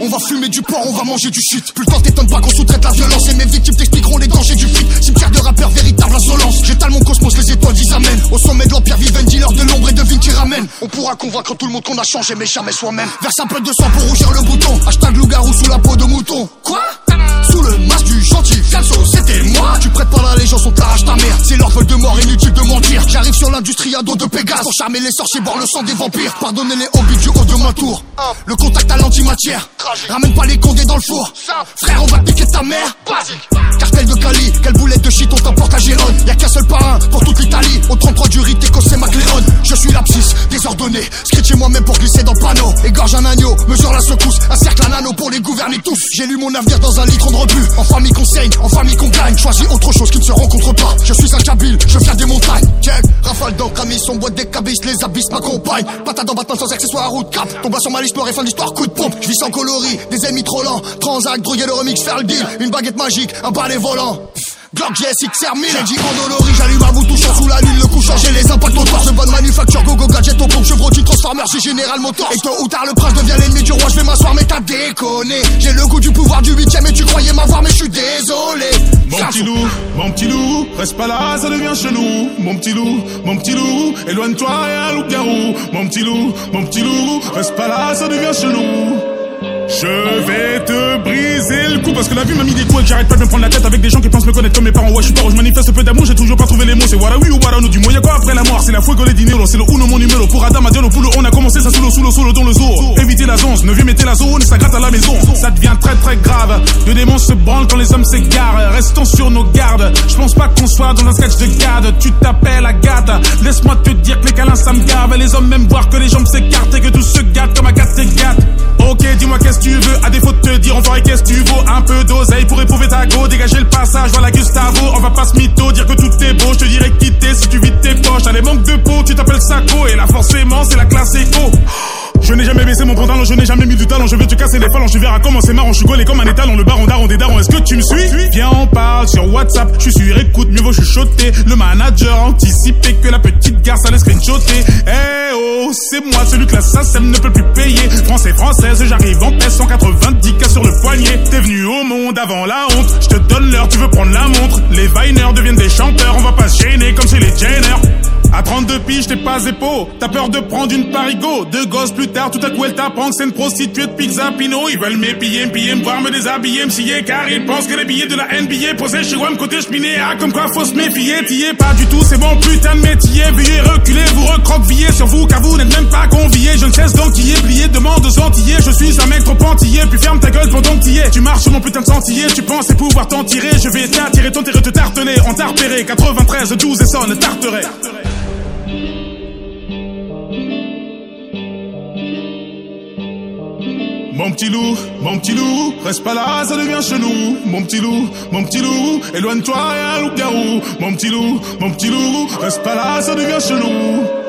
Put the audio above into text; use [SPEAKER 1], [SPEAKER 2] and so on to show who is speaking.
[SPEAKER 1] On va fumer du porc, on va manger du shit. Plus le temps t'étonne pas qu'on sous-traite la violence. Et mes victimes t'expliqueront les dangers du flic. Cimetière de rappeurs, véritable insolence. J'étale mon cosmos, les étoiles disent amène. Au sommet de l'empire, vive un de l'ombre et de qui ramène. On pourra convaincre tout le monde qu'on a changé, mais jamais soi-même. Verse un peu de sang pour rougir le bouton. Hashtag loup-garou sous la peau de mouton. Quoi? Dos de Pégase. Pour charmer les sorciers, boire le sang des vampires. Pardonnez les hobbies du haut de ma tour. Le contact à l'antimatière. Ramène pas les condés dans le four. Frère, on va piquer ta mère. Cartel de Cali, quelle boulette de shit, on t'emporte à Gérone. Y'a qu'un seul parrain pour toute l'Italie. Au 33 du Riteco, c'est McLeod. Désordonné. Scritché moi-même pour glisser dans le panneau. Égorge un agneau, mesure la secousse. Un cercle un anneau pour les gouverner tous. J'ai lu mon avenir dans un litron de rebut. En famille qu'on saigne, en famille qu'on gagne. Choisis autre chose qui ne se rencontre pas. Je suis un Kabyle, je viens des montagnes. Check, rafale d'encre, mis son boîte des cabisses, les abysses m'accompagnent. Patate dans Batman sans accessoire à route cap. Tombe sur ma liste et fin d'histoire, coup de pompe. Je vis sans coloris, des ennemis trop lents. Transac, droguer le remix, faire le deal. Une baguette magique, un balai volant. Glock GSX XR1000 J'ai dit endolori, j'allume à vous touchant sous la lune le coup J'ai les impacts au de bonne manufacture Go go chevrolet transformer j'ai Général Motors Et tôt ou tard le prince devient l'ennemi du roi. Je vais m'asseoir mais t'as déconné. J'ai le goût du pouvoir du huitième et tu croyais m'avoir mais je suis désolé.
[SPEAKER 2] Mon petit loup, mon petit loup, reste pas là ça devient chelou. Mon petit loup, mon petit loup, éloigne-toi et un loup-garou Mon petit loup, mon petit loup, reste pas là ça devient chelou je vais te briser le cou parce que la vie m'a mis des coups et j'arrête pas de me prendre la tête avec des gens qui pensent me connaître comme mes parents. Ouais, je suis pas je manifeste peu d'amour, j'ai toujours pas trouvé les mots. C'est voilà oui ou voilà nous du y'a quoi après la mort? C'est la fuego les dinero, c'est le uno mon numéro. Pour Adam le poulo, on a commencé ça sous le sous le sous le dans le zoo. Éviter la zone, ne viens mettez la zone, ça gratte à la maison. Ça devient très très grave. Le démon se branle quand les hommes s'égarent. Restons sur nos gardes. Je pense pas qu'on soit dans un sketch de garde. Tu t'appelles Agathe. Laisse-moi te dire que les câlins ça me gave. Les hommes même voir que les jambes s'écartent et que tout se gâte comme Agathe s'égate. Ok, dis-moi qu'est-ce que tu veux, à défaut de te dire, on ferait qu'est-ce que tu vaux? Un peu d'oseille pour éprouver ta go, dégager le passage, voilà Gustavo. On va pas se mytho, dire que tout est beau, je te dirais quitter si tu vides tes poches. T'as les manques de peau, tu t'appelles Sako, et là forcément c'est la classe je n'ai jamais mis du talent. Je vais te casser les phalanges, tu verras comment c'est marrant. Je suis gaulé comme un étalon, le baron daron des darons. Est-ce que tu me suis? Viens, on parle sur WhatsApp. Je suis sur écoute, mieux vaut chuchoter. Le manager anticipé que la petite garce allait screenshotter. Eh oh, c'est moi celui que la SACEM ne peut plus payer. Français, française, j'arrive en paix, 190 cas sur le poignet. T'es venu au monde avant la honte. Je te donne l'heure, tu veux prendre la montre. Les Viners deviennent des chanteurs, on va pas se gêner comme 32 piges, t'es pas épaule. T'as peur de prendre une parigo. Deux gosses plus tard, tout à coup elle t'apprend que c'est une prostituée de pizza Pino. Ils veulent m'épiller, me me voir me déshabiller, me car ils pensent que les billets de la NBA posés chez WAM côté cheminée. Ah, comme quoi faut se méfier, t'y pas du tout, c'est bon putain de métier. Veuillez reculer, vous recroquevillez sur vous, car vous n'êtes même pas conviés. Je ne cesse d'enquiller, plier, demande aux antillais. Je suis un mec trop pantillé, puis ferme ta gueule pendant que t'y es. Tu marches sur mon putain de sentier, tu pensais pouvoir t'en tirer. Je vais t'attirer, ton terre te tarteler, en tarpéré. 93, 12 et sonne, tarterait. Mon petit loup, mon petit loup, reste pas là, ça devient chelou. Mon petit loup, mon petit loup, éloigne-toi et un loup-garou. Mon petit loup, mon petit loup, reste pas là, ça devient chelou.